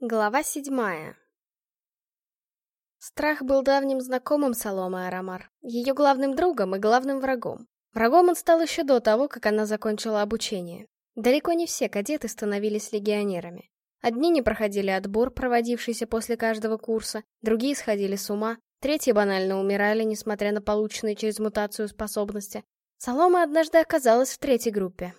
Глава седьмая Страх был давним знакомым Соломы Арамар, ее главным другом и главным врагом. Врагом он стал еще до того, как она закончила обучение. Далеко не все кадеты становились легионерами. Одни не проходили отбор, проводившийся после каждого курса, другие сходили с ума, третьи банально умирали, несмотря на полученные через мутацию способности. Солома однажды оказалась в третьей группе.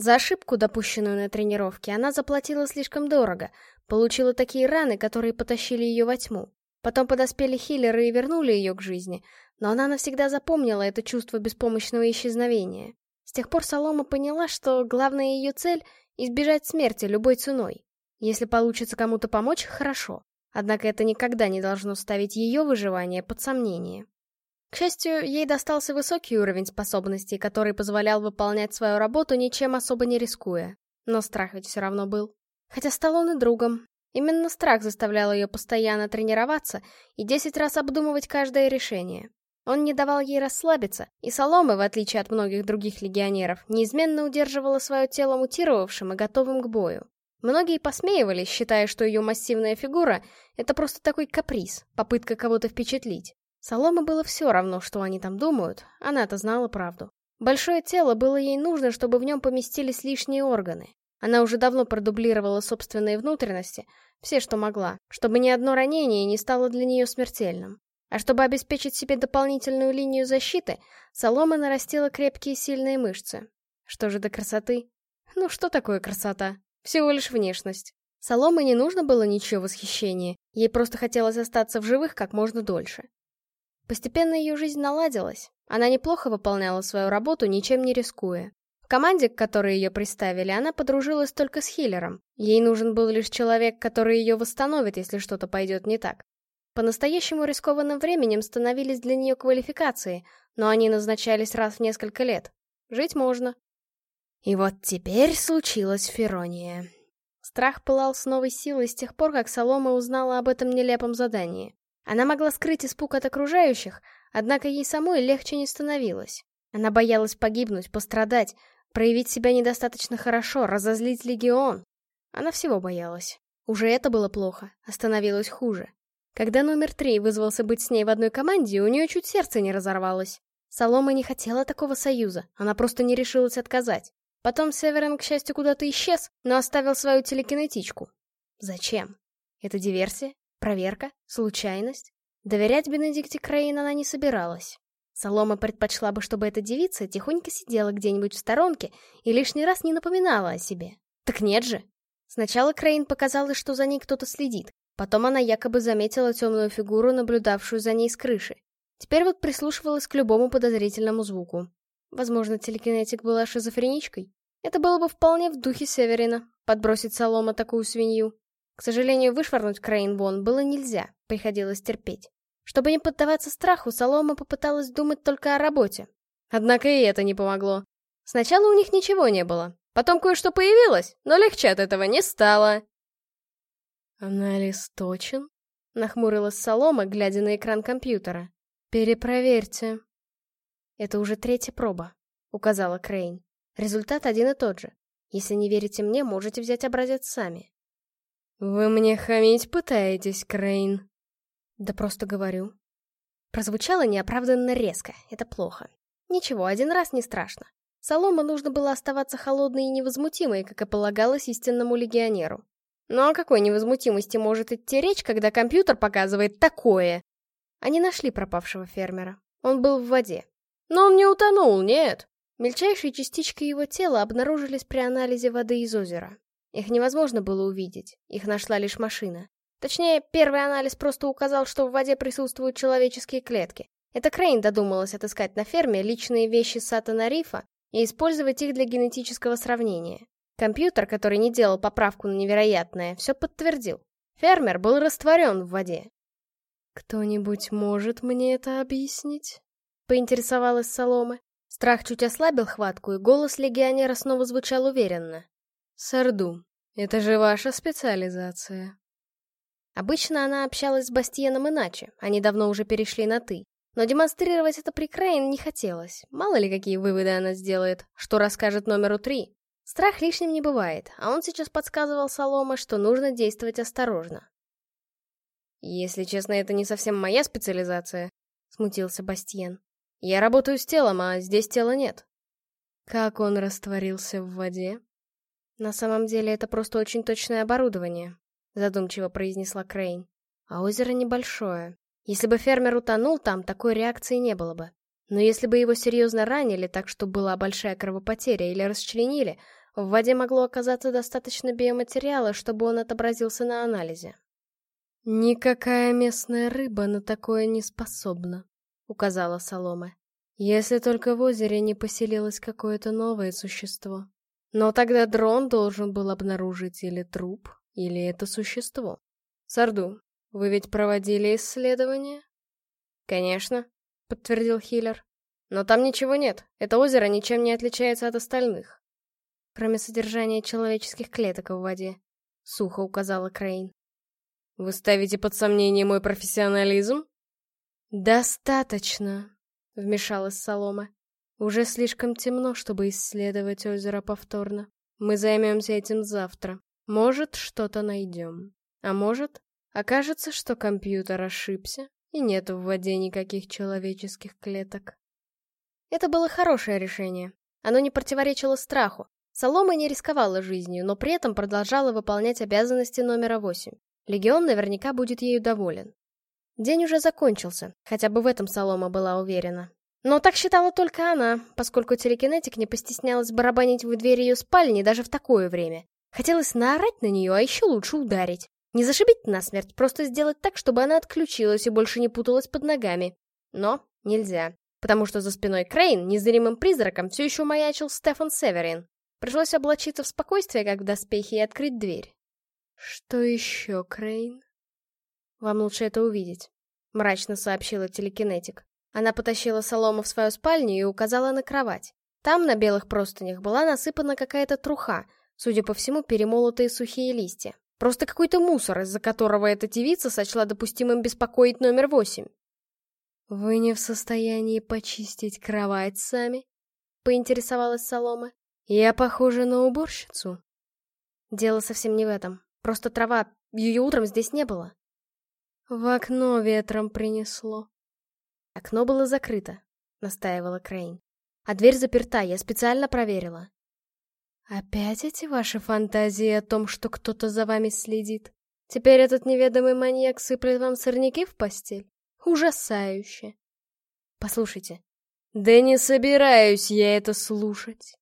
За ошибку, допущенную на тренировке, она заплатила слишком дорого, получила такие раны, которые потащили ее во тьму. Потом подоспели хиллеры и вернули ее к жизни, но она навсегда запомнила это чувство беспомощного исчезновения. С тех пор Солома поняла, что главная ее цель — избежать смерти любой ценой. Если получится кому-то помочь, хорошо. Однако это никогда не должно ставить ее выживание под сомнение. К счастью, ей достался высокий уровень способностей, который позволял выполнять свою работу, ничем особо не рискуя. Но страх ведь все равно был. Хотя стал он и другом. Именно страх заставлял ее постоянно тренироваться и десять раз обдумывать каждое решение. Он не давал ей расслабиться, и Соломы, в отличие от многих других легионеров, неизменно удерживала свое тело мутировавшим и готовым к бою. Многие посмеивались, считая, что ее массивная фигура — это просто такой каприз, попытка кого-то впечатлить. Соломе было все равно, что они там думают, она-то знала правду. Большое тело было ей нужно, чтобы в нем поместились лишние органы. Она уже давно продублировала собственные внутренности, все, что могла, чтобы ни одно ранение не стало для нее смертельным. А чтобы обеспечить себе дополнительную линию защиты, Солома нарастила крепкие сильные мышцы. Что же до красоты? Ну что такое красота? Всего лишь внешность. Соломе не нужно было ничего восхищения, ей просто хотелось остаться в живых как можно дольше. Постепенно ее жизнь наладилась. Она неплохо выполняла свою работу, ничем не рискуя. Команде, к которой ее приставили, она подружилась только с Хиллером. Ей нужен был лишь человек, который ее восстановит, если что-то пойдет не так. По-настоящему рискованным временем становились для нее квалификации, но они назначались раз в несколько лет. Жить можно. И вот теперь случилась Ферония. Страх пылал с новой силой с тех пор, как Солома узнала об этом нелепом задании. Она могла скрыть испуг от окружающих, однако ей самой легче не становилось. Она боялась погибнуть, пострадать, проявить себя недостаточно хорошо, разозлить легион. Она всего боялась. Уже это было плохо, а становилось хуже. Когда номер три вызвался быть с ней в одной команде, у нее чуть сердце не разорвалось. Солома не хотела такого союза, она просто не решилась отказать. Потом Северен, к счастью, куда-то исчез, но оставил свою телекинетичку. Зачем? Это диверсия? Проверка? Случайность? Доверять Бенедикте Крейн она не собиралась. Солома предпочла бы, чтобы эта девица тихонько сидела где-нибудь в сторонке и лишний раз не напоминала о себе. Так нет же. Сначала Крейн показалось, что за ней кто-то следит. Потом она якобы заметила темную фигуру, наблюдавшую за ней с крыши. Теперь вот прислушивалась к любому подозрительному звуку. Возможно, телекинетик была шизофреничкой. Это было бы вполне в духе Северина, подбросить Солома такую свинью. К сожалению, вышвырнуть Крейн вон было нельзя, приходилось терпеть. Чтобы не поддаваться страху, Солома попыталась думать только о работе. Однако и это не помогло. Сначала у них ничего не было. Потом кое-что появилось, но легче от этого не стало. «Анализ точен?» — нахмурилась Солома, глядя на экран компьютера. «Перепроверьте». «Это уже третья проба», — указала Крейн. «Результат один и тот же. Если не верите мне, можете взять образец сами». «Вы мне хамить пытаетесь, Крейн?» Да просто говорю. Прозвучало неоправданно резко, это плохо. Ничего, один раз не страшно. Солома нужно было оставаться холодной и невозмутимой, как и полагалось истинному легионеру. Но о какой невозмутимости может идти речь, когда компьютер показывает такое? Они нашли пропавшего фермера. Он был в воде. Но он не утонул, нет. Мельчайшие частички его тела обнаружились при анализе воды из озера. Их невозможно было увидеть, их нашла лишь машина. Точнее, первый анализ просто указал, что в воде присутствуют человеческие клетки. Это Крейн додумалась отыскать на ферме личные вещи Сатана Рифа и использовать их для генетического сравнения. Компьютер, который не делал поправку на невероятное, все подтвердил. Фермер был растворен в воде. «Кто-нибудь может мне это объяснить?» — поинтересовалась Солома. Страх чуть ослабил хватку, и голос легионера снова звучал уверенно. «Сарду, это же ваша специализация». Обычно она общалась с Бастиеном иначе, они давно уже перешли на «ты». Но демонстрировать это при Крейн не хотелось. Мало ли какие выводы она сделает, что расскажет номеру три. Страх лишним не бывает, а он сейчас подсказывал Солома, что нужно действовать осторожно. «Если честно, это не совсем моя специализация», — смутился Бастиен. «Я работаю с телом, а здесь тела нет». Как он растворился в воде? На самом деле это просто очень точное оборудование, задумчиво произнесла Крейн. А озеро небольшое. Если бы фермер утонул там, такой реакции не было бы. Но если бы его серьезно ранили, так что была большая кровопотеря или расчленили, в воде могло оказаться достаточно биоматериала, чтобы он отобразился на анализе. «Никакая местная рыба на такое не способна», — указала Солома. «Если только в озере не поселилось какое-то новое существо. Но тогда дрон должен был обнаружить или труп, или это существо. Сарду, вы ведь проводили исследования?» «Конечно», — подтвердил Хиллер. «Но там ничего нет. Это озеро ничем не отличается от остальных. Кроме содержания человеческих клеток в воде», — сухо указала Крейн. Вы ставите под сомнение мой профессионализм? Достаточно, вмешалась Солома. Уже слишком темно, чтобы исследовать озеро повторно. Мы займемся этим завтра. Может, что-то найдем. А может, окажется, что компьютер ошибся, и нет в воде никаких человеческих клеток. Это было хорошее решение. Оно не противоречило страху. Солома не рисковала жизнью, но при этом продолжала выполнять обязанности номера восемь. Легион наверняка будет ею доволен. День уже закончился, хотя бы в этом Солома была уверена. Но так считала только она, поскольку телекинетик не постеснялась барабанить в дверь ее спальни даже в такое время. Хотелось наорать на нее, а еще лучше ударить. Не зашибить насмерть, просто сделать так, чтобы она отключилась и больше не путалась под ногами. Но нельзя, потому что за спиной Крейн незримым призраком все еще маячил Стефан Северин. Пришлось облачиться в спокойствие, как в доспехи, и открыть дверь. «Что еще, Крейн?» «Вам лучше это увидеть», — мрачно сообщила телекинетик. Она потащила солому в свою спальню и указала на кровать. Там, на белых простынях, была насыпана какая-то труха, судя по всему, перемолотые сухие листья. Просто какой-то мусор, из-за которого эта девица сочла допустимым беспокоить номер восемь. «Вы не в состоянии почистить кровать сами?» — поинтересовалась Солома. «Я похожа на уборщицу?» «Дело совсем не в этом. Просто трава, ее утром здесь не было. В окно ветром принесло. Окно было закрыто, настаивала Крейн. А дверь заперта, я специально проверила. Опять эти ваши фантазии о том, что кто-то за вами следит? Теперь этот неведомый маньяк сыплет вам сорняки в постель? Ужасающе. Послушайте. Да не собираюсь я это слушать,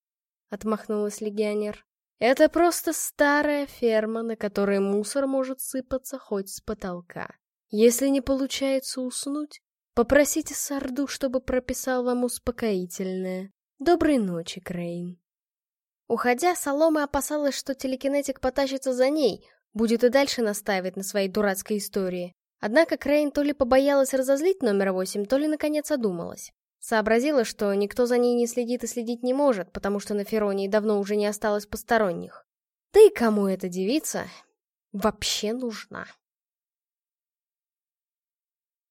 отмахнулась легионер. Это просто старая ферма, на которой мусор может сыпаться хоть с потолка. Если не получается уснуть, попросите Сарду, чтобы прописал вам успокоительное. Доброй ночи, Крейн. Уходя, Солома опасалась, что телекинетик потащится за ней, будет и дальше настаивать на своей дурацкой истории. Однако Крейн то ли побоялась разозлить номер восемь, то ли наконец одумалась. Сообразила, что никто за ней не следит и следить не может, потому что на Феронии давно уже не осталось посторонних. Да и кому эта девица вообще нужна?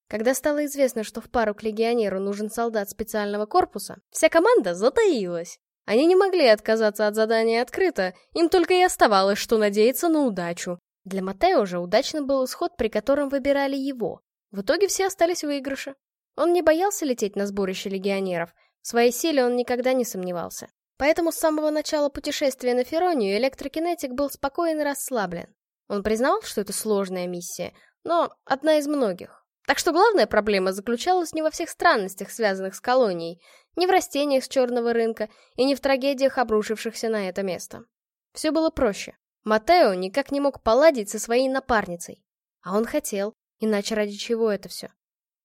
Когда стало известно, что в пару к легионеру нужен солдат специального корпуса, вся команда затаилась. Они не могли отказаться от задания открыто, им только и оставалось, что надеяться на удачу. Для Матео же удачно был исход, при котором выбирали его. В итоге все остались в выигрыше. Он не боялся лететь на сборище легионеров, в своей силе он никогда не сомневался. Поэтому с самого начала путешествия на Феронию электрокинетик был спокоен и расслаблен. Он признавал, что это сложная миссия, но одна из многих. Так что главная проблема заключалась не во всех странностях, связанных с колонией, не в растениях с черного рынка и не в трагедиях, обрушившихся на это место. Все было проще. Матео никак не мог поладить со своей напарницей. А он хотел, иначе ради чего это все?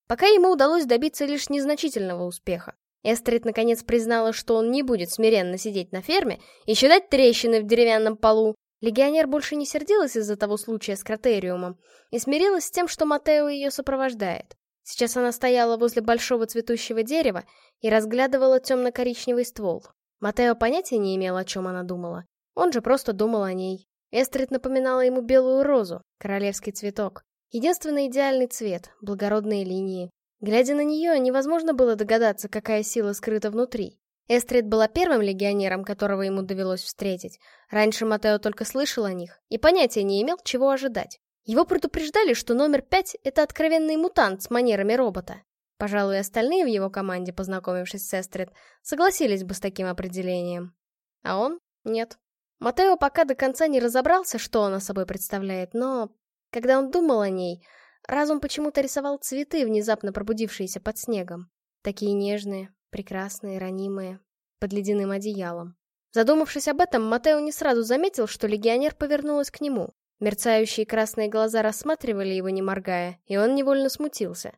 Пока ему удалось добиться лишь незначительного успеха. Эстрид наконец признала, что он не будет смиренно сидеть на ферме и считать трещины в деревянном полу. Легионер больше не сердилась из-за того случая с кратериумом и смирилась с тем, что Матео ее сопровождает. Сейчас она стояла возле большого цветущего дерева и разглядывала темно-коричневый ствол. Матео понятия не имел, о чем она думала. Он же просто думал о ней. Эстрид напоминала ему белую розу, королевский цветок. Единственный идеальный цвет, благородные линии. Глядя на нее, невозможно было догадаться, какая сила скрыта внутри. Эстрид была первым легионером, которого ему довелось встретить. Раньше Матео только слышал о них и понятия не имел, чего ожидать. Его предупреждали, что номер пять — это откровенный мутант с манерами робота. Пожалуй, остальные в его команде, познакомившись с Эстрид, согласились бы с таким определением. А он — нет. Матео пока до конца не разобрался, что она собой представляет, но, когда он думал о ней, разум почему-то рисовал цветы, внезапно пробудившиеся под снегом. Такие нежные, прекрасные, ранимые, под ледяным одеялом. Задумавшись об этом, Матео не сразу заметил, что легионер повернулась к нему. Мерцающие красные глаза рассматривали его, не моргая, и он невольно смутился.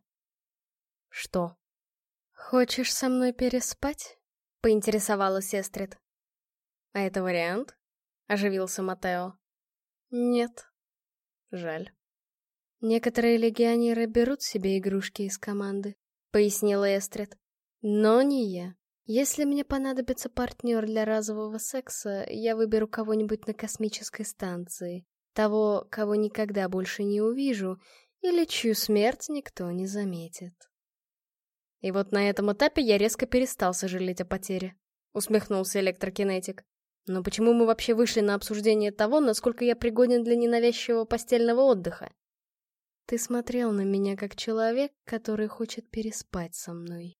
«Что?» «Хочешь со мной переспать?» — поинтересовалась Эстрид. «А это вариант?» — оживился Матео. «Нет». «Жаль». «Некоторые легионеры берут себе игрушки из команды», — пояснила Эстрид. «Но не я. Если мне понадобится партнер для разового секса, я выберу кого-нибудь на космической станции. Того, кого никогда больше не увижу, или чью смерть никто не заметит». И вот на этом этапе я резко перестал сожалеть о потере. Усмехнулся электрокинетик. Но почему мы вообще вышли на обсуждение того, насколько я пригоден для ненавязчивого постельного отдыха? Ты смотрел на меня как человек, который хочет переспать со мной.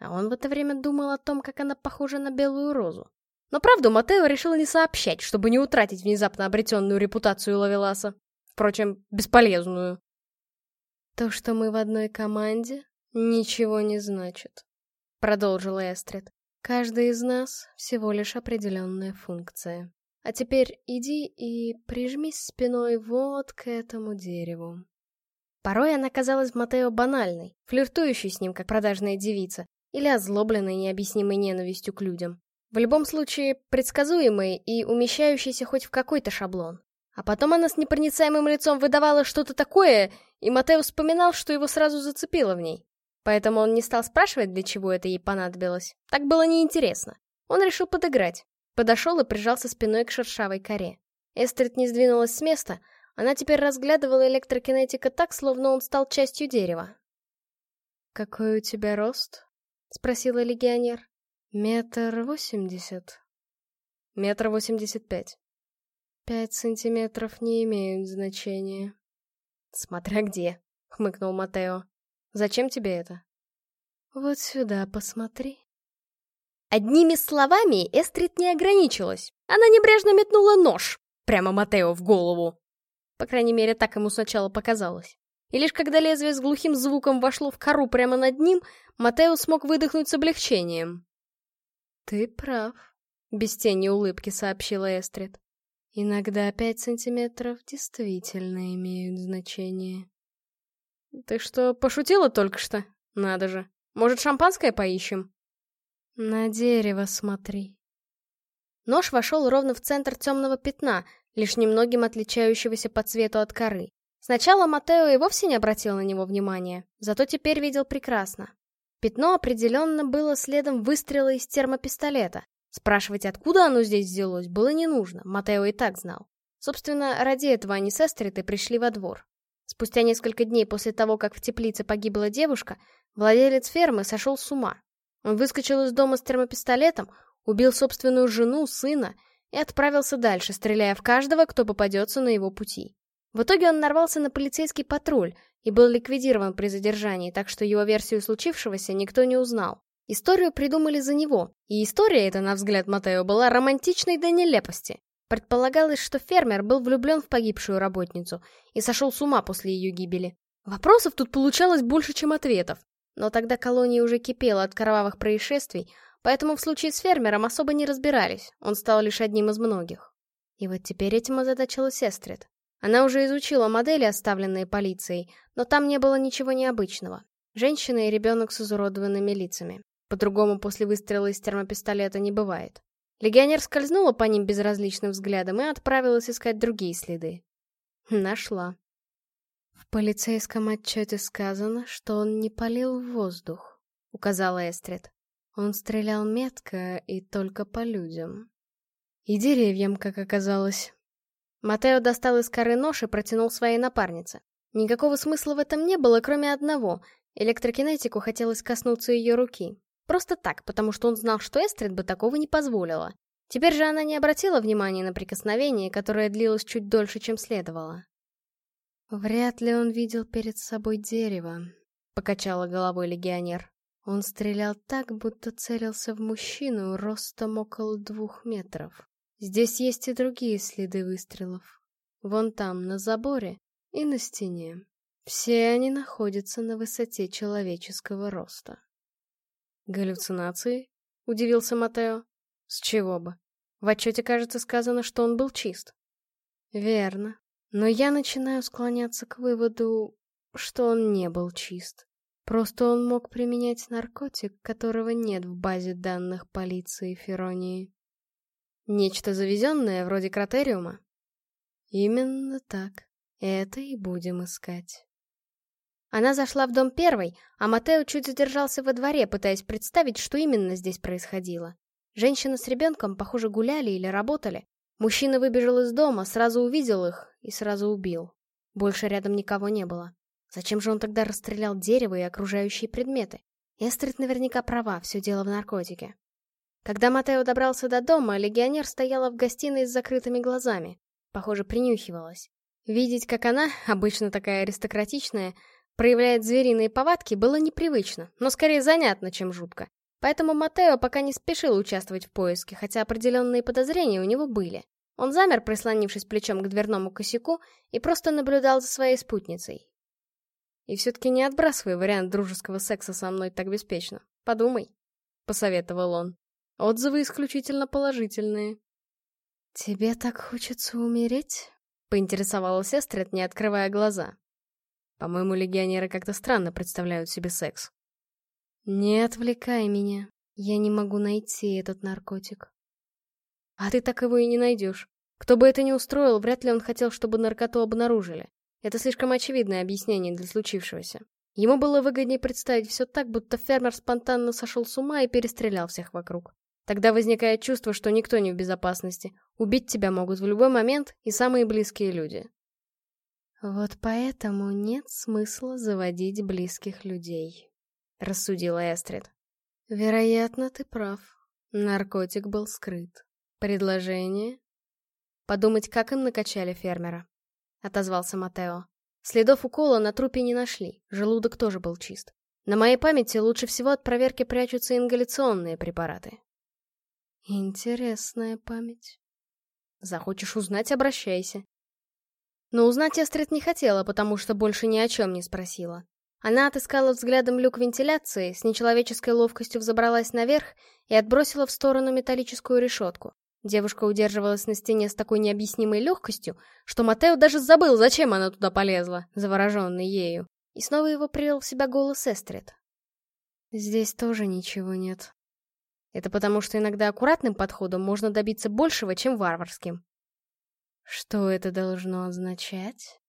А он в это время думал о том, как она похожа на белую розу. Но правду Матео решил не сообщать, чтобы не утратить внезапно обретенную репутацию Лавеласа. Впрочем, бесполезную. То, что мы в одной команде, «Ничего не значит», — продолжила Эстрид. «Каждый из нас всего лишь определенная функция. А теперь иди и прижмись спиной вот к этому дереву». Порой она казалась Матео банальной, флиртующей с ним, как продажная девица, или озлобленной необъяснимой ненавистью к людям. В любом случае, предсказуемой и умещающейся хоть в какой-то шаблон. А потом она с непроницаемым лицом выдавала что-то такое, и Матео вспоминал, что его сразу зацепило в ней. Поэтому он не стал спрашивать, для чего это ей понадобилось. Так было неинтересно. Он решил подыграть. Подошел и прижался спиной к шершавой коре. Эстрид не сдвинулась с места, она теперь разглядывала электрокинетика так, словно он стал частью дерева. «Какой у тебя рост?» — спросила легионер. «Метр восемьдесят». «Метр восемьдесят пять». «Пять сантиметров не имеют значения». «Смотря где», — хмыкнул Матео. Зачем тебе это? Вот сюда посмотри. Одними словами Эстрид не ограничилась. Она небрежно метнула нож прямо Матео в голову. По крайней мере, так ему сначала показалось. И лишь когда лезвие с глухим звуком вошло в кору прямо над ним, Матео смог выдохнуть с облегчением. «Ты прав», — без тени улыбки сообщила Эстрид. «Иногда пять сантиметров действительно имеют значение». «Ты что, пошутила только что? Надо же. Может, шампанское поищем?» «На дерево смотри». Нож вошел ровно в центр темного пятна, лишь немногим отличающегося по цвету от коры. Сначала Матео и вовсе не обратил на него внимания, зато теперь видел прекрасно. Пятно определенно было следом выстрела из термопистолета. Спрашивать, откуда оно здесь взялось, было не нужно, Матео и так знал. Собственно, ради этого они с Эстритой пришли во двор. Спустя несколько дней после того, как в теплице погибла девушка, владелец фермы сошел с ума. Он выскочил из дома с термопистолетом, убил собственную жену, сына и отправился дальше, стреляя в каждого, кто попадется на его пути. В итоге он нарвался на полицейский патруль и был ликвидирован при задержании, так что его версию случившегося никто не узнал. Историю придумали за него, и история эта, на взгляд Матео, была романтичной до нелепости. Предполагалось, что фермер был влюблен в погибшую работницу и сошел с ума после ее гибели. Вопросов тут получалось больше, чем ответов. Но тогда колония уже кипела от кровавых происшествий, поэтому в случае с фермером особо не разбирались, он стал лишь одним из многих. И вот теперь этим озадачилась Эстрид. Она уже изучила модели, оставленные полицией, но там не было ничего необычного. Женщина и ребенок с изуродованными лицами. По-другому после выстрела из термопистолета не бывает. Легионер скользнула по ним безразличным взглядом и отправилась искать другие следы. Нашла. В полицейском отчете сказано, что он не палил в воздух, указала Эстрид. Он стрелял метко и только по людям. И деревьям, как оказалось. Матео достал из коры нож и протянул своей напарнице. Никакого смысла в этом не было, кроме одного. Электрокинетику хотелось коснуться ее руки. Просто так, потому что он знал, что Эстрид бы такого не позволила. Теперь же она не обратила внимания на прикосновение, которое длилось чуть дольше, чем следовало. «Вряд ли он видел перед собой дерево», — покачала головой легионер. Он стрелял так, будто целился в мужчину ростом около двух метров. Здесь есть и другие следы выстрелов. Вон там, на заборе и на стене. Все они находятся на высоте человеческого роста. «Галлюцинации?» — удивился Матео. «С чего бы? В отчете, кажется, сказано, что он был чист». «Верно. Но я начинаю склоняться к выводу, что он не был чист. Просто он мог применять наркотик, которого нет в базе данных полиции Феронии. Нечто завезенное, вроде кратериума? Именно так. Это и будем искать. Она зашла в дом первой, а Матео чуть задержался во дворе, пытаясь представить, что именно здесь происходило. Женщина с ребенком, похоже, гуляли или работали. Мужчина выбежал из дома, сразу увидел их и сразу убил. Больше рядом никого не было. Зачем же он тогда расстрелял дерево и окружающие предметы? Эстрид наверняка права, все дело в наркотике. Когда Матео добрался до дома, легионер стояла в гостиной с закрытыми глазами. Похоже, принюхивалась. Видеть, как она, обычно такая аристократичная, проявляет звериные повадки, было непривычно, но скорее занятно, чем жутко. Поэтому Матео пока не спешил участвовать в поиске, хотя определенные подозрения у него были. Он замер, прислонившись плечом к дверному косяку, и просто наблюдал за своей спутницей. И все-таки не отбрасывай вариант дружеского секса со мной так беспечно. Подумай, — посоветовал он. Отзывы исключительно положительные. «Тебе так хочется умереть?» — поинтересовалась Эстрид, не открывая глаза. По-моему, легионеры как-то странно представляют себе секс. «Не отвлекай меня. Я не могу найти этот наркотик». «А ты так его и не найдешь. Кто бы это ни устроил, вряд ли он хотел, чтобы наркоту обнаружили. Это слишком очевидное объяснение для случившегося. Ему было выгоднее представить все так, будто фермер спонтанно сошел с ума и перестрелял всех вокруг. Тогда возникает чувство, что никто не в безопасности. Убить тебя могут в любой момент и самые близкие люди. Вот поэтому нет смысла заводить близких людей, рассудила Эстрид. Вероятно, ты прав. Наркотик был скрыт. Предложение? Подумать, как им накачали фермера. Отозвался Матео. Следов укола на трупе не нашли, желудок тоже был чист. На моей памяти лучше всего от проверки прячутся ингаляционные препараты. Интересная память. Захочешь узнать — обращайся. Но узнать Эстрид не хотела, потому что больше ни о чем не спросила. Она отыскала взглядом люк вентиляции, с нечеловеческой ловкостью взобралась наверх и отбросила в сторону металлическую решетку. Девушка удерживалась на стене с такой необъяснимой легкостью, что Матео даже забыл, зачем она туда полезла, завороженный ею. И снова его привел в себя голос Эстрид. «Здесь тоже ничего нет», это потому, что иногда аккуратным подходом можно добиться большего, чем варварским. Что это должно означать?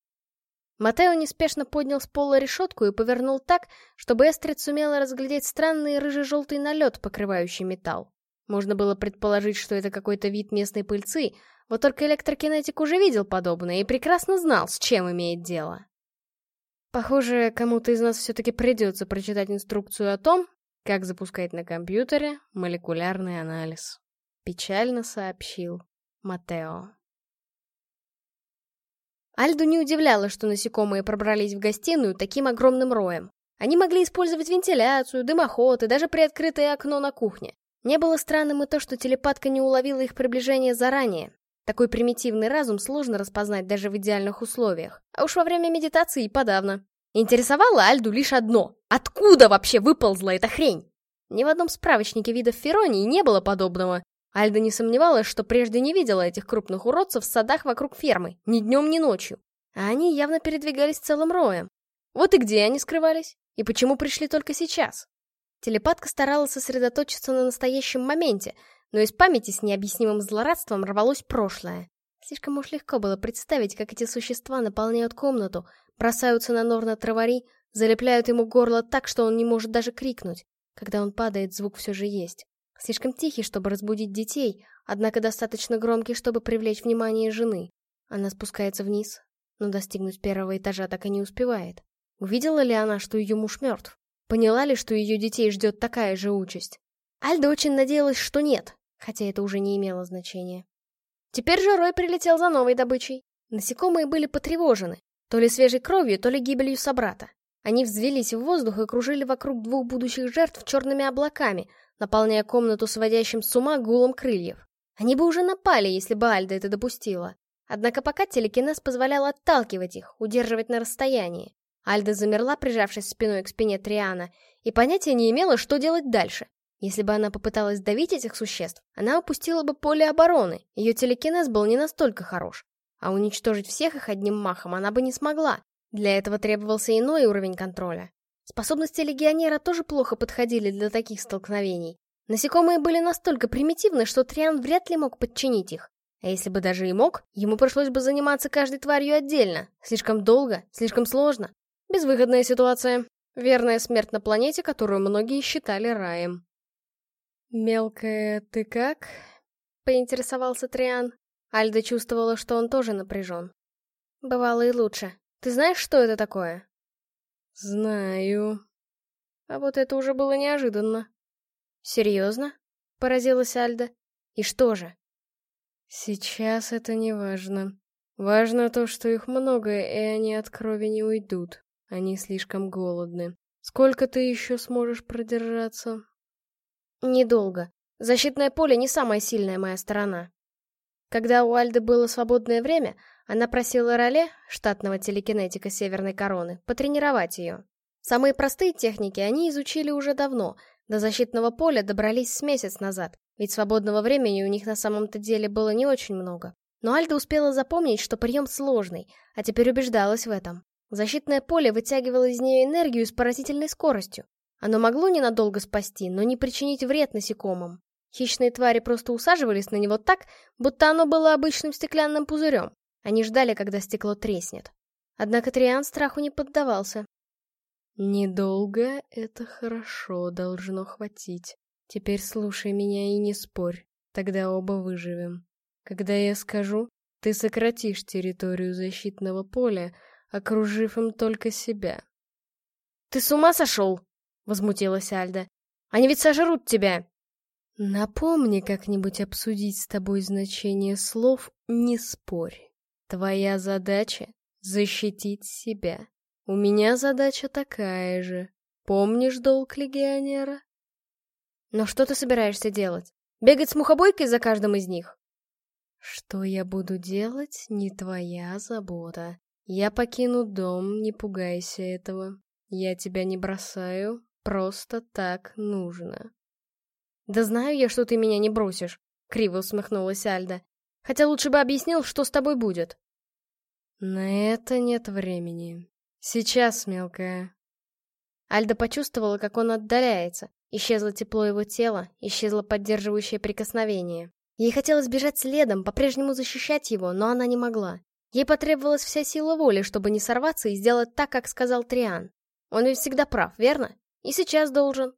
Матео неспешно поднял с пола решетку и повернул так, чтобы Эстрид сумела разглядеть странный рыже-желтый налет, покрывающий металл. Можно было предположить, что это какой-то вид местной пыльцы, вот только электрокинетик уже видел подобное и прекрасно знал, с чем имеет дело. Похоже, кому-то из нас все-таки придется прочитать инструкцию о том, как запускать на компьютере молекулярный анализ. Печально сообщил Матео. Альду не удивляло, что насекомые пробрались в гостиную таким огромным роем. Они могли использовать вентиляцию, дымоход и даже приоткрытое окно на кухне. Не было странным и то, что телепатка не уловила их приближение заранее. Такой примитивный разум сложно распознать даже в идеальных условиях, а уж во время медитации подавно. Интересовало Альду лишь одно. Откуда вообще выползла эта хрень? Ни в одном справочнике видов Феронии не было подобного. Альда не сомневалась, что прежде не видела этих крупных уродцев в садах вокруг фермы, ни днем, ни ночью. А они явно передвигались целым роем. Вот и где они скрывались? И почему пришли только сейчас? Телепатка старалась сосредоточиться на настоящем моменте, но из памяти с необъяснимым злорадством рвалось прошлое. Слишком уж легко было представить, как эти существа наполняют комнату, бросаются на Норна Травари, залепляют ему горло так, что он не может даже крикнуть. Когда он падает, звук все же есть. Слишком тихий, чтобы разбудить детей, однако достаточно громкий, чтобы привлечь внимание жены. Она спускается вниз, но достигнуть первого этажа так и не успевает. Увидела ли она, что ее муж мертв? Поняла ли, что ее детей ждет такая же участь? Альда очень надеялась, что нет, хотя это уже не имело значения. Теперь же Рой прилетел за новой добычей. Насекомые были потревожены, то ли свежей кровью, то ли гибелью собрата. Они взвелись в воздух и кружили вокруг двух будущих жертв черными облаками, наполняя комнату сводящим с ума гулом крыльев. Они бы уже напали, если бы Альда это допустила. Однако пока телекинез позволял отталкивать их, удерживать на расстоянии. Альда замерла, прижавшись спиной к спине Триана, и понятия не имела, что делать дальше. Если бы она попыталась давить этих существ, она упустила бы поле обороны, ее телекинез был не настолько хорош. А уничтожить всех их одним махом она бы не смогла. Для этого требовался иной уровень контроля. Способности легионера тоже плохо подходили для таких столкновений. Насекомые были настолько примитивны, что Триан вряд ли мог подчинить их. А если бы даже и мог, ему пришлось бы заниматься каждой тварью отдельно. Слишком долго, слишком сложно. Безвыходная ситуация. Верная смерть на планете, которую многие считали раем. «Мелкая, ты как?» — поинтересовался Триан. Альда чувствовала, что он тоже напряжен. «Бывало и лучше. Ты знаешь, что это такое?» «Знаю». А вот это уже было неожиданно. «Серьезно?» — поразилась Альда. «И что же?» «Сейчас это не важно. Важно то, что их много, и они от крови не уйдут. Они слишком голодны. Сколько ты еще сможешь продержаться? Недолго. Защитное поле не самая сильная моя сторона. Когда у Альды было свободное время, она просила Роле, штатного телекинетика Северной Короны, потренировать ее. Самые простые техники они изучили уже давно, до защитного поля добрались с месяц назад, ведь свободного времени у них на самом-то деле было не очень много. Но Альда успела запомнить, что прием сложный, а теперь убеждалась в этом. Защитное поле вытягивало из нее энергию с поразительной скоростью. Оно могло ненадолго спасти, но не причинить вред насекомым. Хищные твари просто усаживались на него так, будто оно было обычным стеклянным пузырем. Они ждали, когда стекло треснет. Однако Триан страху не поддавался. «Недолго — это хорошо, должно хватить. Теперь слушай меня и не спорь, тогда оба выживем. Когда я скажу, ты сократишь территорию защитного поля, окружив им только себя. «Ты с ума сошел?» — возмутилась Альда. «Они ведь сожрут тебя!» «Напомни как-нибудь обсудить с тобой значение слов «не спорь». Твоя задача — защитить себя. У меня задача такая же. Помнишь долг легионера?» «Но что ты собираешься делать? Бегать с мухобойкой за каждым из них?» «Что я буду делать, не твоя забота. Я покину дом, не пугайся этого. Я тебя не бросаю, просто так нужно. Да знаю я, что ты меня не бросишь, криво усмехнулась Альда. Хотя лучше бы объяснил, что с тобой будет. На это нет времени. Сейчас, мелкая. Альда почувствовала, как он отдаляется. Исчезло тепло его тела, исчезло поддерживающее прикосновение. Ей хотелось бежать следом, по-прежнему защищать его, но она не могла. Ей потребовалась вся сила воли, чтобы не сорваться и сделать так, как сказал Триан. Он ведь всегда прав, верно? И сейчас должен.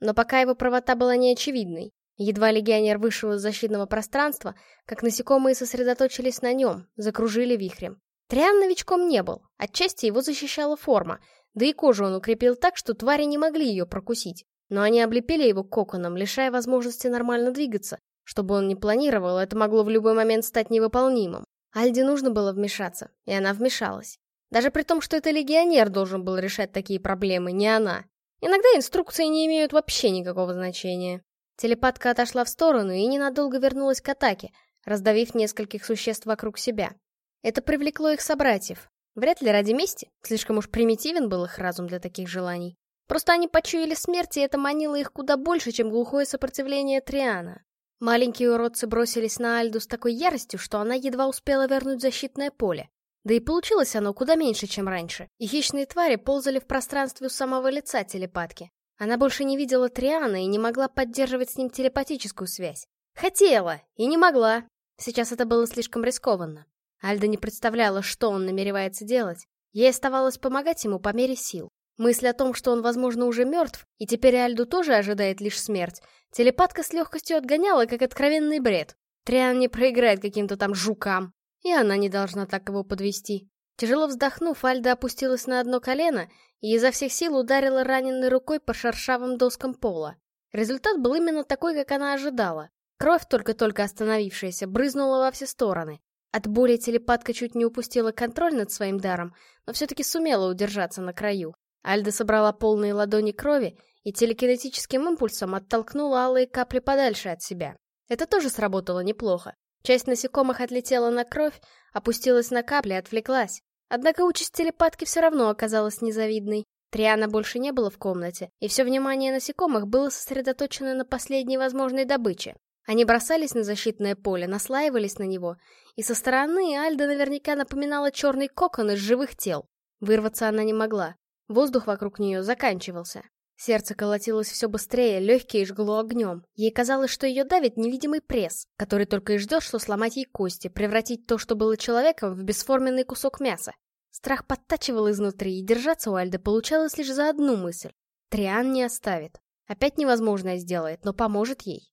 Но пока его правота была неочевидной. Едва легионер вышел из защитного пространства, как насекомые сосредоточились на нем, закружили вихрем. Триан новичком не был, отчасти его защищала форма, да и кожу он укрепил так, что твари не могли ее прокусить. Но они облепили его коконом, лишая возможности нормально двигаться. Чтобы он не планировал, это могло в любой момент стать невыполнимым. Альде нужно было вмешаться, и она вмешалась. Даже при том, что это легионер должен был решать такие проблемы, не она. Иногда инструкции не имеют вообще никакого значения. Телепатка отошла в сторону и ненадолго вернулась к атаке, раздавив нескольких существ вокруг себя. Это привлекло их собратьев. Вряд ли ради мести, слишком уж примитивен был их разум для таких желаний. Просто они почуяли смерть, и это манило их куда больше, чем глухое сопротивление Триана. Маленькие уродцы бросились на Альду с такой яростью, что она едва успела вернуть защитное поле. Да и получилось оно куда меньше, чем раньше, и хищные твари ползали в пространстве у самого лица телепатки. Она больше не видела Триана и не могла поддерживать с ним телепатическую связь. Хотела, и не могла. Сейчас это было слишком рискованно. Альда не представляла, что он намеревается делать. Ей оставалось помогать ему по мере сил. Мысль о том, что он, возможно, уже мертв, и теперь Альду тоже ожидает лишь смерть, телепатка с легкостью отгоняла, как откровенный бред. Триан не проиграет каким-то там жукам, и она не должна так его подвести. Тяжело вздохнув, Альда опустилась на одно колено и изо всех сил ударила раненой рукой по шершавым доскам пола. Результат был именно такой, как она ожидала. Кровь, только-только остановившаяся, брызнула во все стороны. От боли телепатка чуть не упустила контроль над своим даром, но все-таки сумела удержаться на краю. Альда собрала полные ладони крови и телекинетическим импульсом оттолкнула алые капли подальше от себя. Это тоже сработало неплохо. Часть насекомых отлетела на кровь, опустилась на капли, отвлеклась. Однако участь телепатки все равно оказалась незавидной. Триана больше не было в комнате, и все внимание насекомых было сосредоточено на последней возможной добыче. Они бросались на защитное поле, наслаивались на него, и со стороны Альда наверняка напоминала черный кокон из живых тел. Вырваться она не могла. Воздух вокруг нее заканчивался. Сердце колотилось все быстрее, легкие жгло огнем. Ей казалось, что ее давит невидимый пресс, который только и ждет, что сломать ей кости, превратить то, что было человеком, в бесформенный кусок мяса. Страх подтачивал изнутри, и держаться у Альды получалось лишь за одну мысль. Триан не оставит. Опять невозможное сделает, но поможет ей.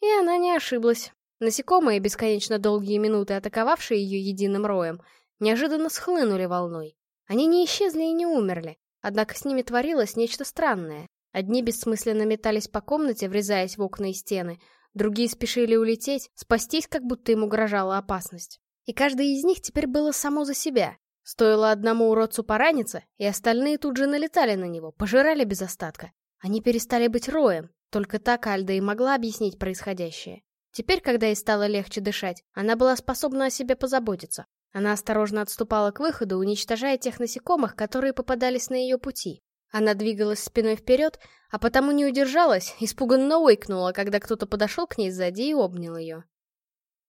И она не ошиблась. Насекомые, бесконечно долгие минуты атаковавшие ее единым роем, неожиданно схлынули волной. Они не исчезли и не умерли, однако с ними творилось нечто странное. Одни бессмысленно метались по комнате, врезаясь в окна и стены, другие спешили улететь, спастись, как будто им угрожала опасность. И каждый из них теперь было само за себя. Стоило одному уродцу пораниться, и остальные тут же налетали на него, пожирали без остатка. Они перестали быть роем, только так Альда и могла объяснить происходящее. Теперь, когда ей стало легче дышать, она была способна о себе позаботиться. Она осторожно отступала к выходу, уничтожая тех насекомых, которые попадались на ее пути. Она двигалась спиной вперед, а потому не удержалась, испуганно ойкнула, когда кто-то подошел к ней сзади и обнял ее.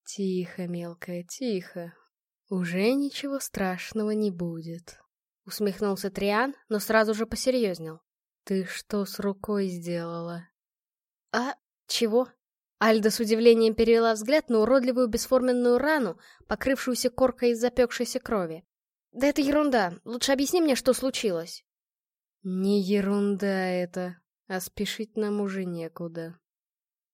«Тихо, мелкая, тихо. Уже ничего страшного не будет», — усмехнулся Триан, но сразу же посерьезнел. «Ты что с рукой сделала?» «А? Чего?» Альда с удивлением перевела взгляд на уродливую бесформенную рану, покрывшуюся коркой из запекшейся крови. «Да это ерунда. Лучше объясни мне, что случилось». «Не ерунда это, а спешить нам уже некуда».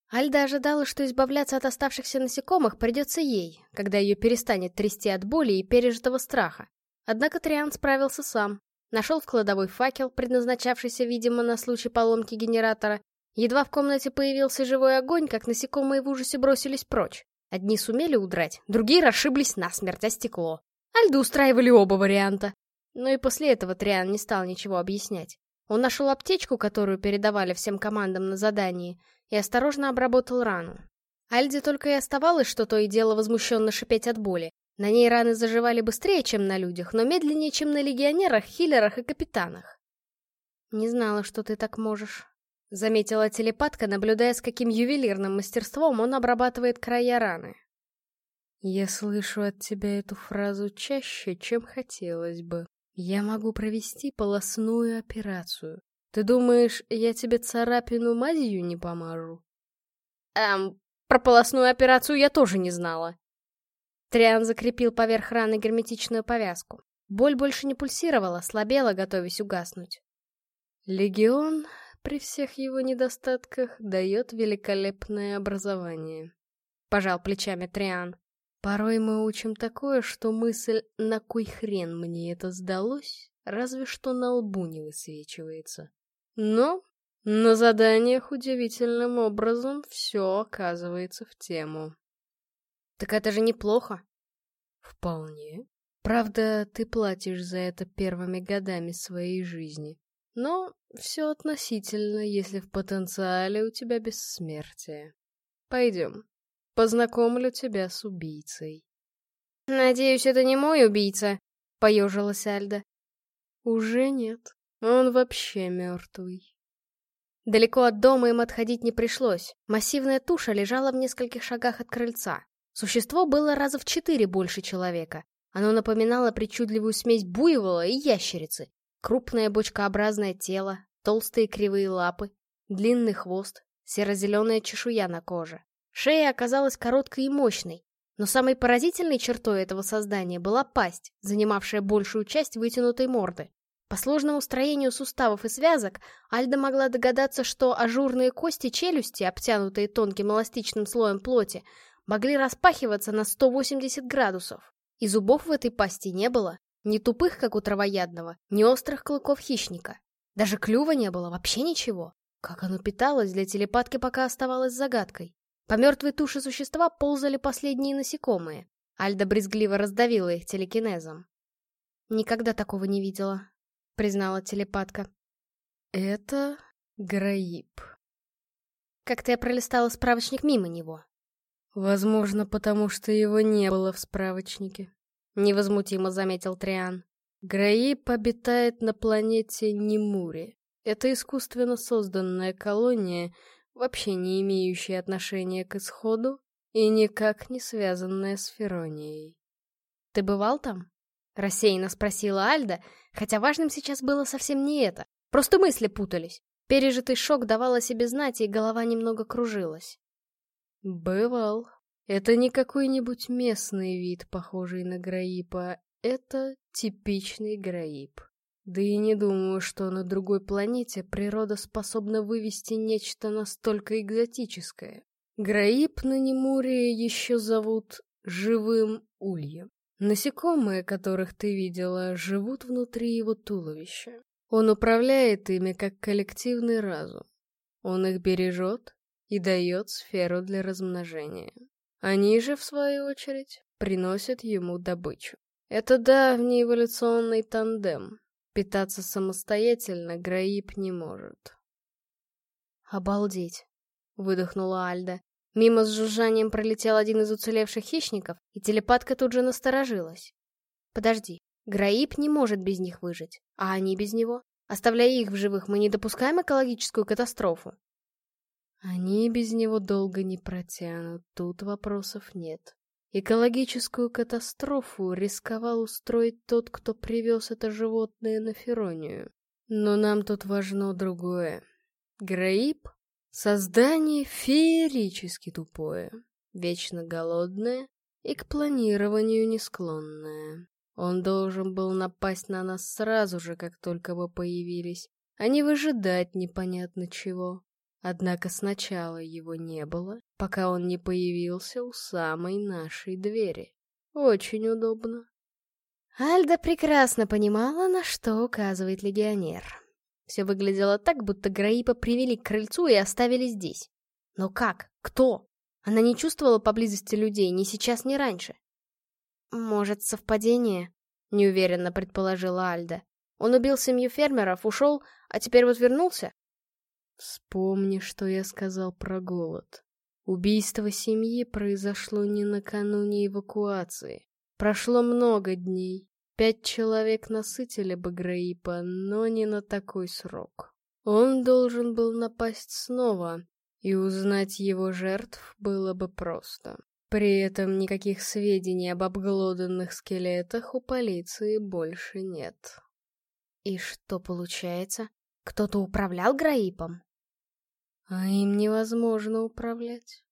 Альда ожидала, что избавляться от оставшихся насекомых придется ей, когда ее перестанет трясти от боли и пережитого страха. Однако Триан справился сам. Нашел в кладовой факел, предназначавшийся, видимо, на случай поломки генератора, Едва в комнате появился живой огонь, как насекомые в ужасе бросились прочь. Одни сумели удрать, другие расшиблись насмерть о стекло. Альды устраивали оба варианта. Но и после этого Триан не стал ничего объяснять. Он нашел аптечку, которую передавали всем командам на задании, и осторожно обработал рану. Альде только и оставалось, что то и дело возмущенно шипеть от боли. На ней раны заживали быстрее, чем на людях, но медленнее, чем на легионерах, хиллерах и капитанах. «Не знала, что ты так можешь», Заметила телепатка, наблюдая, с каким ювелирным мастерством он обрабатывает края раны. «Я слышу от тебя эту фразу чаще, чем хотелось бы. Я могу провести полостную операцию. Ты думаешь, я тебе царапину мазью не помажу?» «Эм, про полостную операцию я тоже не знала». Триан закрепил поверх раны герметичную повязку. Боль больше не пульсировала, слабела, готовясь угаснуть. «Легион при всех его недостатках, дает великолепное образование. Пожал плечами Триан. Порой мы учим такое, что мысль «на кой хрен мне это сдалось?» разве что на лбу не высвечивается. Но на заданиях удивительным образом все оказывается в тему. Так это же неплохо. Вполне. Правда, ты платишь за это первыми годами своей жизни. Но все относительно, если в потенциале у тебя бессмертие. Пойдем, познакомлю тебя с убийцей. «Надеюсь, это не мой убийца», — поежилась Альда. «Уже нет. Он вообще мертвый». Далеко от дома им отходить не пришлось. Массивная туша лежала в нескольких шагах от крыльца. Существо было раза в четыре больше человека. Оно напоминало причудливую смесь буйвола и ящерицы, Крупное бочкообразное тело, толстые кривые лапы, длинный хвост, серо-зеленая чешуя на коже. Шея оказалась короткой и мощной, но самой поразительной чертой этого создания была пасть, занимавшая большую часть вытянутой морды. По сложному строению суставов и связок Альда могла догадаться, что ажурные кости челюсти, обтянутые тонким эластичным слоем плоти, могли распахиваться на 180 градусов. И зубов в этой пасти не было, ни тупых, как у травоядного, ни острых клыков хищника. Даже клюва не было, вообще ничего. Как оно питалось, для телепатки пока оставалось загадкой. По мертвой туше существа ползали последние насекомые. Альда брезгливо раздавила их телекинезом. «Никогда такого не видела», — признала телепатка. «Это Граиб». Как-то я пролистала справочник мимо него. «Возможно, потому что его не было в справочнике», — невозмутимо заметил Триан. «Граиб обитает на планете Немури. Это искусственно созданная колония, вообще не имеющая отношения к исходу и никак не связанная с Феронией. «Ты бывал там?» — рассеянно спросила Альда, хотя важным сейчас было совсем не это. Просто мысли путались. Пережитый шок давал о себе знать, и голова немного кружилась. «Бывал. Это не какой-нибудь местный вид, похожий на граипа. Это типичный граип. Да и не думаю, что на другой планете природа способна вывести нечто настолько экзотическое. Граиб на Немуре еще зовут живым ульем. Насекомые, которых ты видела, живут внутри его туловища. Он управляет ими как коллективный разум. Он их бережет и дает сферу для размножения. Они же, в свою очередь, приносят ему добычу. Это давний эволюционный тандем, Питаться самостоятельно Граиб не может. «Обалдеть!» — выдохнула Альда. Мимо с жужжанием пролетел один из уцелевших хищников, и телепатка тут же насторожилась. «Подожди, Граиб не может без них выжить, а они без него? Оставляя их в живых, мы не допускаем экологическую катастрофу?» «Они без него долго не протянут, тут вопросов нет», Экологическую катастрофу рисковал устроить тот, кто привез это животное на Феронию. Но нам тут важно другое. Граиб — создание феерически тупое, вечно голодное и к планированию не склонное. Он должен был напасть на нас сразу же, как только вы появились, а не выжидать непонятно чего. Однако сначала его не было, пока он не появился у самой нашей двери. Очень удобно. Альда прекрасно понимала, на что указывает легионер. Все выглядело так, будто Граипа привели к крыльцу и оставили здесь. Но как? Кто? Она не чувствовала поблизости людей ни сейчас, ни раньше. «Может, совпадение?» — неуверенно предположила Альда. «Он убил семью фермеров, ушел, а теперь вот вернулся?» Вспомни, что я сказал про голод. Убийство семьи произошло не накануне эвакуации. Прошло много дней. Пять человек насытили бы Граипа, но не на такой срок. Он должен был напасть снова, и узнать его жертв было бы просто. При этом никаких сведений об обглоданных скелетах у полиции больше нет. И что получается? Кто-то управлял Граипом? А им невозможно управлять.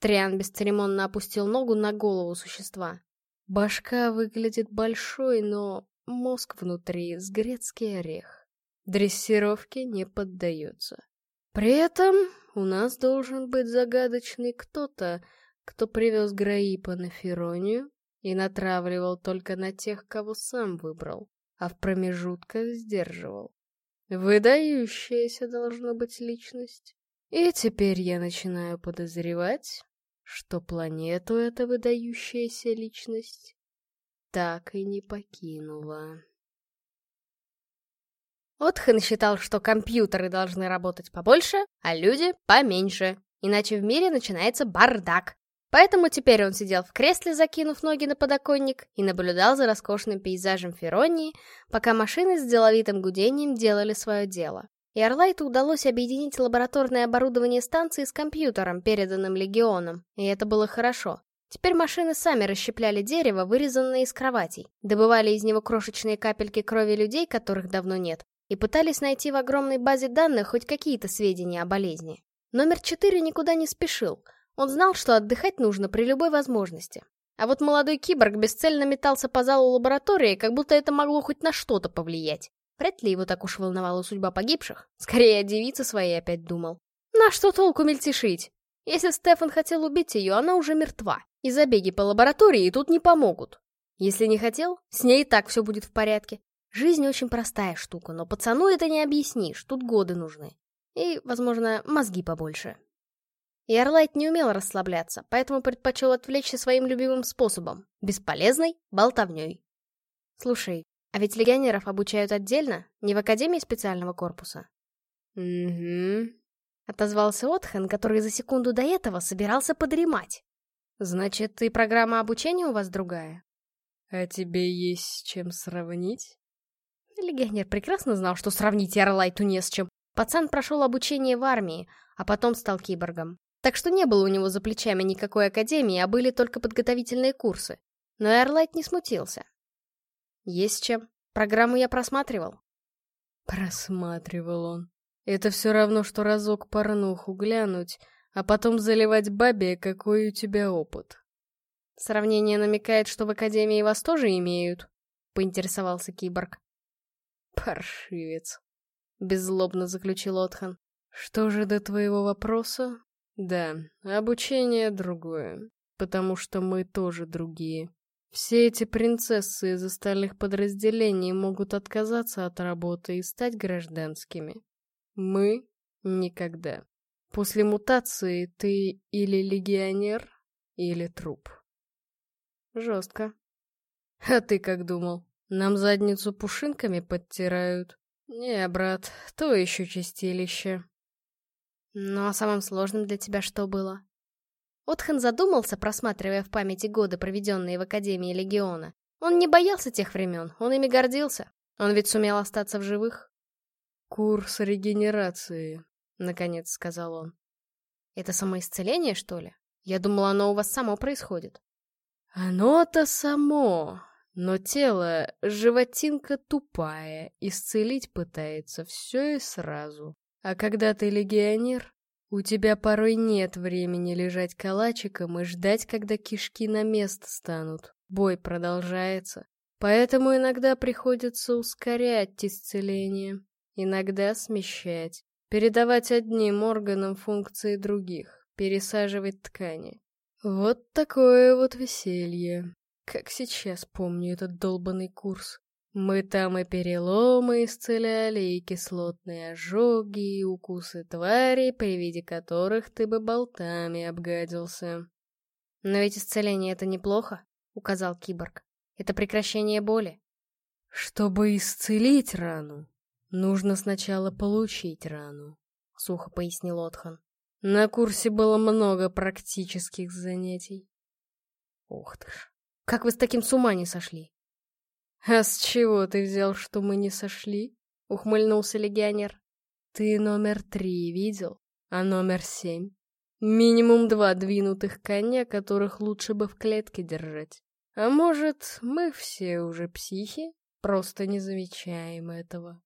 Триан бесцеремонно опустил ногу на голову существа. Башка выглядит большой, но мозг внутри с грецкий орех. Дрессировке не поддается. При этом у нас должен быть загадочный кто-то, кто привез Граипа на Феронию и натравливал только на тех, кого сам выбрал, а в промежутках сдерживал. Выдающаяся должна быть личность. И теперь я начинаю подозревать, что планету эта выдающаяся личность так и не покинула. Отхан считал, что компьютеры должны работать побольше, а люди поменьше, иначе в мире начинается бардак. Поэтому теперь он сидел в кресле, закинув ноги на подоконник, и наблюдал за роскошным пейзажем Феронии, пока машины с деловитым гудением делали свое дело. И Орлайту удалось объединить лабораторное оборудование станции с компьютером, переданным Легионом, и это было хорошо. Теперь машины сами расщепляли дерево, вырезанное из кроватей, добывали из него крошечные капельки крови людей, которых давно нет, и пытались найти в огромной базе данных хоть какие-то сведения о болезни. Номер 4 никуда не спешил. Он знал, что отдыхать нужно при любой возможности. А вот молодой киборг бесцельно метался по залу лаборатории, как будто это могло хоть на что-то повлиять. Вряд ли его так уж волновала судьба погибших. Скорее, о девице своей опять думал. На что толку мельтешить? Если Стефан хотел убить ее, она уже мертва. И забеги по лаборатории тут не помогут. Если не хотел, с ней и так все будет в порядке. Жизнь очень простая штука, но пацану это не объяснишь, тут годы нужны. И, возможно, мозги побольше. И Арлайт не умел расслабляться, поэтому предпочел отвлечься своим любимым способом — бесполезной болтовней. Слушай, а ведь легионеров обучают отдельно, не в Академии специального корпуса? Угу. Отозвался Отхен, который за секунду до этого собирался подремать. Значит, и программа обучения у вас другая? А тебе есть с чем сравнить? Легионер прекрасно знал, что сравнить Ярлайту не с чем. Пацан прошел обучение в армии, а потом стал киборгом. Так что не было у него за плечами никакой академии, а были только подготовительные курсы. Но Эрлайт не смутился. Есть чем. Программу я просматривал. Просматривал он. Это все равно, что разок порнуху глянуть, а потом заливать бабе, какой у тебя опыт. Сравнение намекает, что в Академии вас тоже имеют, поинтересовался киборг. Паршивец, беззлобно заключил Отхан. Что же до твоего вопроса? Да, обучение другое, потому что мы тоже другие. Все эти принцессы из остальных подразделений могут отказаться от работы и стать гражданскими. Мы — никогда. После мутации ты или легионер, или труп. Жестко. А ты как думал? Нам задницу пушинками подтирают? Не, брат, то еще чистилище. Ну а самым сложным для тебя что было? Отхан задумался, просматривая в памяти годы, проведенные в Академии Легиона. Он не боялся тех времен, он ими гордился. Он ведь сумел остаться в живых. «Курс регенерации», — наконец сказал он. «Это самоисцеление, что ли? Я думала, оно у вас само происходит». «Оно-то само, но тело, животинка тупая, исцелить пытается все и сразу. А когда ты легионер, у тебя порой нет времени лежать калачиком и ждать, когда кишки на место станут. Бой продолжается. Поэтому иногда приходится ускорять исцеление, иногда смещать, передавать одним органам функции других, пересаживать ткани. Вот такое вот веселье. Как сейчас помню этот долбанный курс. Мы там и переломы исцеляли, и кислотные ожоги, и укусы тварей, при виде которых ты бы болтами обгадился. «Но ведь исцеление — это неплохо», — указал киборг. «Это прекращение боли». «Чтобы исцелить рану, нужно сначала получить рану», — сухо пояснил Отхан. «На курсе было много практических занятий». «Ух ты ж, как вы с таким с ума не сошли?» «А с чего ты взял, что мы не сошли?» — ухмыльнулся легионер. «Ты номер три видел, а номер семь? Минимум два двинутых коня, которых лучше бы в клетке держать. А может, мы все уже психи, просто не замечаем этого».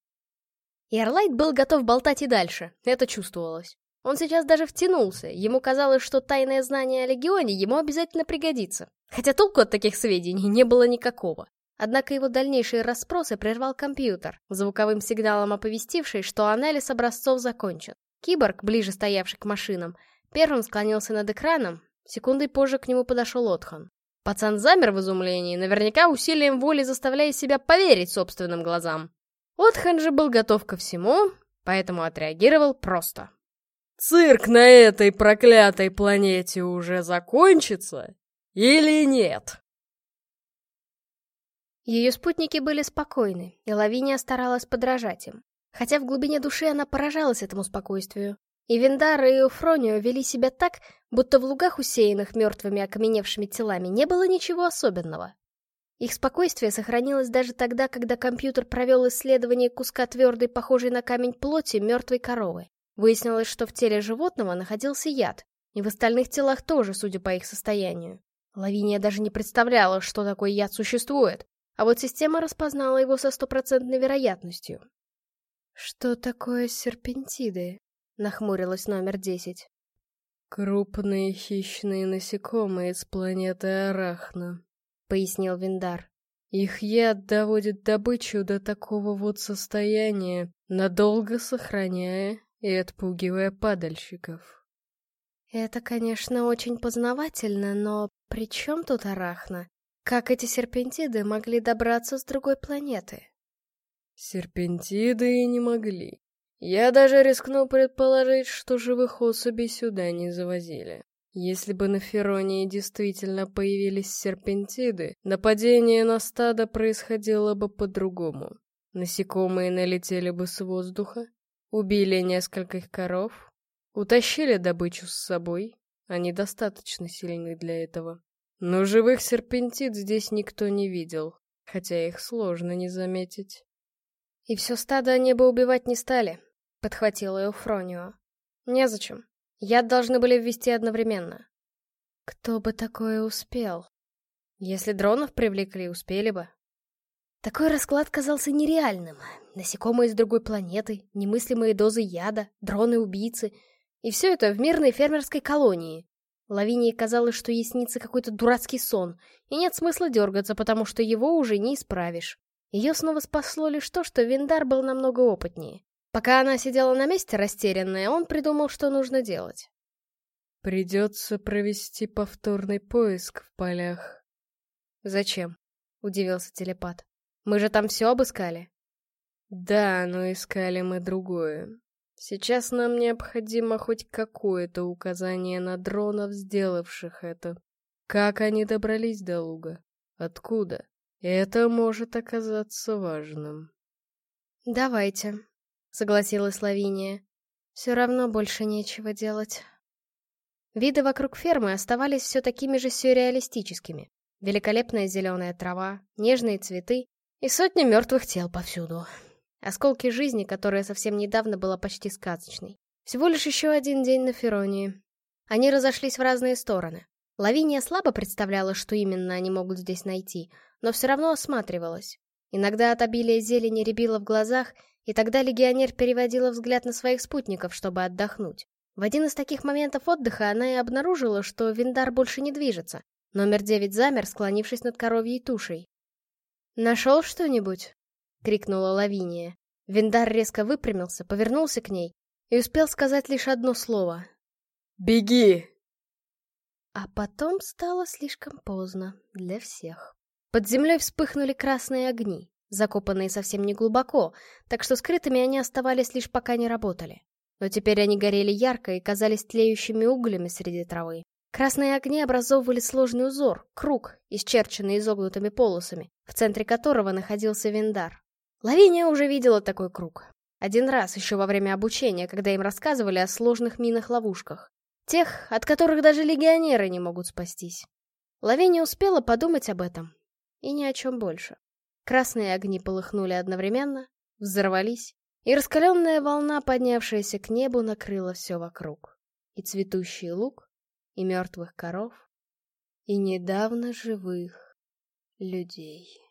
Ярлайт был готов болтать и дальше, это чувствовалось. Он сейчас даже втянулся, ему казалось, что тайное знание о Легионе ему обязательно пригодится. Хотя толку от таких сведений не было никакого. Однако его дальнейшие расспросы прервал компьютер, звуковым сигналом оповестивший, что анализ образцов закончен. Киборг, ближе стоявший к машинам, первым склонился над экраном, секундой позже к нему подошел Отхан. Пацан замер в изумлении, наверняка усилием воли заставляя себя поверить собственным глазам. Отхан же был готов ко всему, поэтому отреагировал просто. «Цирк на этой проклятой планете уже закончится или нет?» Ее спутники были спокойны, и Лавиния старалась подражать им. Хотя в глубине души она поражалась этому спокойствию. И Виндар и Уфронио вели себя так, будто в лугах, усеянных мертвыми окаменевшими телами, не было ничего особенного. Их спокойствие сохранилось даже тогда, когда компьютер провел исследование куска твердой, похожей на камень плоти, мертвой коровы. Выяснилось, что в теле животного находился яд, и в остальных телах тоже, судя по их состоянию. Лавиния даже не представляла, что такой яд существует, а вот система распознала его со стопроцентной вероятностью. «Что такое серпентиды?» — нахмурилась номер десять. «Крупные хищные насекомые с планеты Арахна», — пояснил Виндар. «Их яд доводит добычу до такого вот состояния, надолго сохраняя и отпугивая падальщиков». «Это, конечно, очень познавательно, но при чем тут Арахна? Как эти серпентиды могли добраться с другой планеты? Серпентиды и не могли. Я даже рискнул предположить, что живых особей сюда не завозили. Если бы на Феронии действительно появились серпентиды, нападение на стадо происходило бы по-другому. Насекомые налетели бы с воздуха, убили нескольких коров, утащили добычу с собой, они достаточно сильны для этого. Но живых серпентид здесь никто не видел, хотя их сложно не заметить. И все стадо они бы убивать не стали, подхватила Эуфронио. Незачем. Яд должны были ввести одновременно. Кто бы такое успел? Если дронов привлекли, успели бы. Такой расклад казался нереальным. Насекомые с другой планеты, немыслимые дозы яда, дроны-убийцы. И все это в мирной фермерской колонии. Лавинии казалось, что ей снится какой-то дурацкий сон, и нет смысла дергаться, потому что его уже не исправишь. Ее снова спасло лишь то, что Виндар был намного опытнее. Пока она сидела на месте растерянная, он придумал, что нужно делать. «Придется провести повторный поиск в полях». «Зачем?» — удивился телепат. «Мы же там все обыскали». «Да, но искали мы другое. Сейчас нам необходимо хоть какое-то указание на дронов, сделавших это. Как они добрались до луга? Откуда? Это может оказаться важным». «Давайте», согласилась Лавиния. Все равно больше нечего делать. Виды вокруг фермы оставались все такими же сюрреалистическими. Великолепная зеленая трава, нежные цветы и сотни мертвых тел повсюду. Осколки жизни, которая совсем недавно была почти сказочной. Всего лишь еще один день на Феронии. Они разошлись в разные стороны. Лавиния слабо представляла, что именно они могут здесь найти, но все равно осматривалась. Иногда от обилия зелени рябило в глазах, и тогда легионер переводила взгляд на своих спутников, чтобы отдохнуть. В один из таких моментов отдыха она и обнаружила, что Виндар больше не движется. Номер девять замер, склонившись над коровьей тушей. «Нашел что-нибудь?» — крикнула Лавиния. Виндар резко выпрямился, повернулся к ней и успел сказать лишь одно слово. «Беги!» А потом стало слишком поздно для всех. Под землей вспыхнули красные огни закопанные совсем не глубоко, так что скрытыми они оставались лишь пока не работали. Но теперь они горели ярко и казались тлеющими углями среди травы. Красные огни образовывали сложный узор, круг, исчерченный изогнутыми полосами, в центре которого находился виндар. Лавиния уже видела такой круг. Один раз, еще во время обучения, когда им рассказывали о сложных минах-ловушках. Тех, от которых даже легионеры не могут спастись. Лавиния успела подумать об этом. И ни о чем больше. Красные огни полыхнули одновременно, взорвались, и раскаленная волна, поднявшаяся к небу, накрыла все вокруг. И цветущий луг, и мертвых коров, и недавно живых людей.